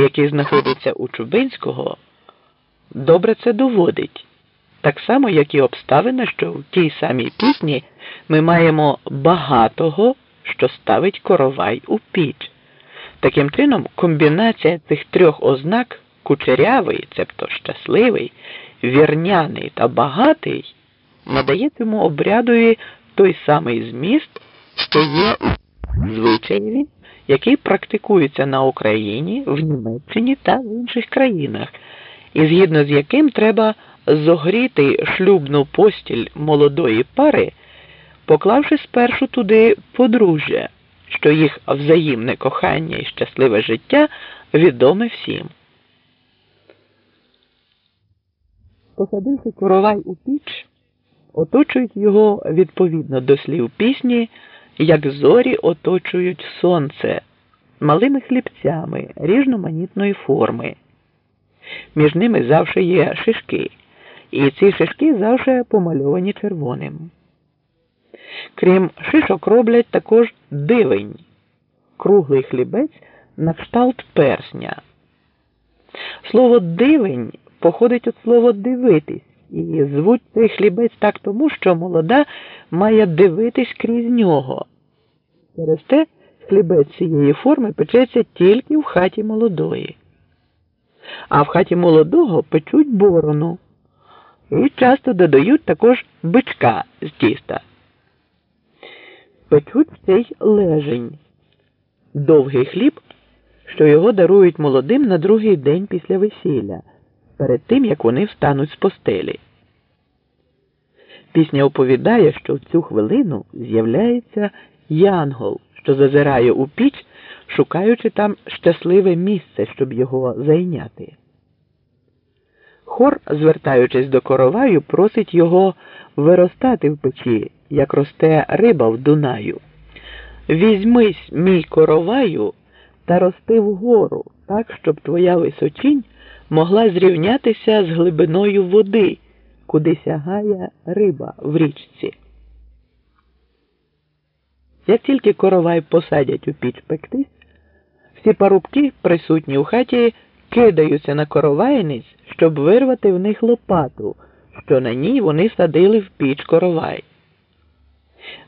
який знаходиться у Чубинського, добре це доводить. Так само, як і обставина, що в тій самій пісні ми маємо багатого, що ставить коровай у піч. Таким чином, комбінація цих трьох ознак кучерявий, цебто щасливий, вірняний та багатий, надає цьому обрядові той самий зміст, що є звичаєві, який практикується на Україні, в Німеччині та в інших країнах, і згідно з яким треба зогріти шлюбну постіль молодої пари, поклавши спершу туди подружжя, що їх взаємне кохання і щасливе життя відоме всім. Посадивши коровай у піч, оточують його відповідно до слів пісні, як зорі оточують сонце малими хлібцями різноманітної форми. Між ними завжди є шишки, і ці шишки завжди помальовані червоним. Крім шишок роблять також дивень, круглий хлібець на кшталт персня. Слово дивень походить від слова дивитись, і звуть цей хлібець так тому, що молода має дивитись крізь нього. Через те хлібець цієї форми печеться тільки в хаті молодої. А в хаті молодого печуть борону і часто додають також бичка з тіста. Печуть цей лежень, довгий хліб, що його дарують молодим на другий день після весілля, перед тим як вони встануть з постелі. Пісня оповідає, що в цю хвилину з'являється янгол, що зазирає у піч, шукаючи там щасливе місце, щоб його зайняти. Хор, звертаючись до короваю, просить його виростати в печі, як росте риба в Дунаю. Візьмись, мій короваю, та рости вгору, так, щоб твоя височінь могла зрівнятися з глибиною води, куди сягає риба в річці. Як тільки коровай посадять у піч пектись, всі парубки, присутні у хаті, кидаються на коровайниць, щоб вирвати в них лопату, що на ній вони садили в піч коровай.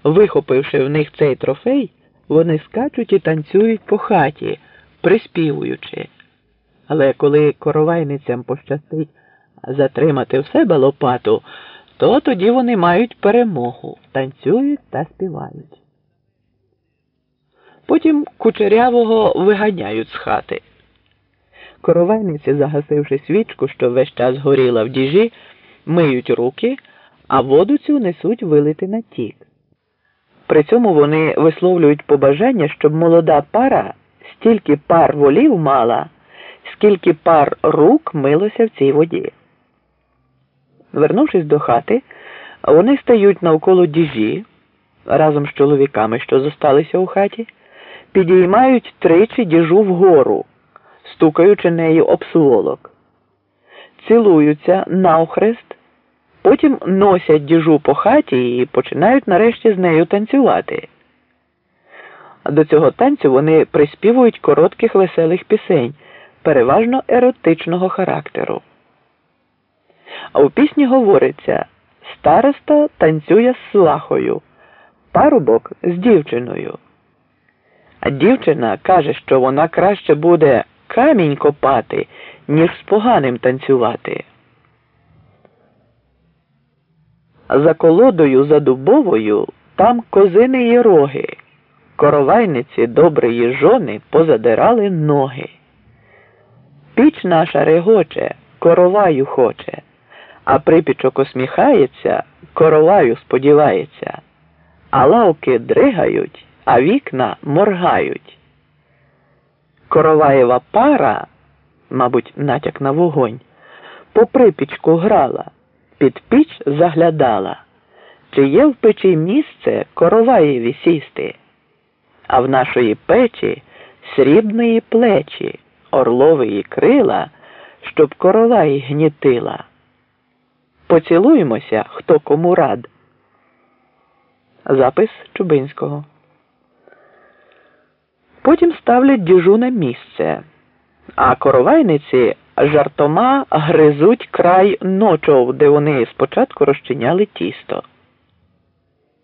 Вихопивши в них цей трофей, вони скачуть і танцюють по хаті, приспівуючи. Але коли коровайницям пощастить затримати в себе лопату, то тоді вони мають перемогу, танцюють та співають. Потім кучерявого виганяють з хати. Коровайниці, загасивши свічку, що весь час горіла в діжі, миють руки, а воду цю несуть вилити на тік. При цьому вони висловлюють побажання, щоб молода пара стільки пар волів мала, скільки пар рук милося в цій воді. Вернувшись до хати, вони стають навколо діжі разом з чоловіками, що зосталися у хаті, підіймають тричі діжу вгору, стукаючи нею об сволок, цілуються навхрест, потім носять діжу по хаті і починають нарешті з нею танцювати. До цього танцю вони приспівують коротких веселих пісень, переважно еротичного характеру. А у пісні говориться староста танцює з свахою, парубок з дівчиною. А дівчина каже, що вона краще буде камінь копати, ніж з поганим танцювати. За колодою за дубовою там козини і роги, коровайниці доброї жони позадирали ноги. Піч наша регоче, короваю хоче, а припічок усміхається, короваю сподівається, а лавки дригають, а вікна моргають. Короваєва пара, мабуть, натяк на вогонь, по припічку грала, під піч заглядала, чи є в печі місце короваєві сісти, а в нашої печі срібної плечі, орлової крила, щоб коровай гнітила. Поцілуємося, хто кому рад. Запис Чубинського. Потім ставлять діжу місце, а коровайниці жартома гризуть край ночов, де вони спочатку розчиняли тісто.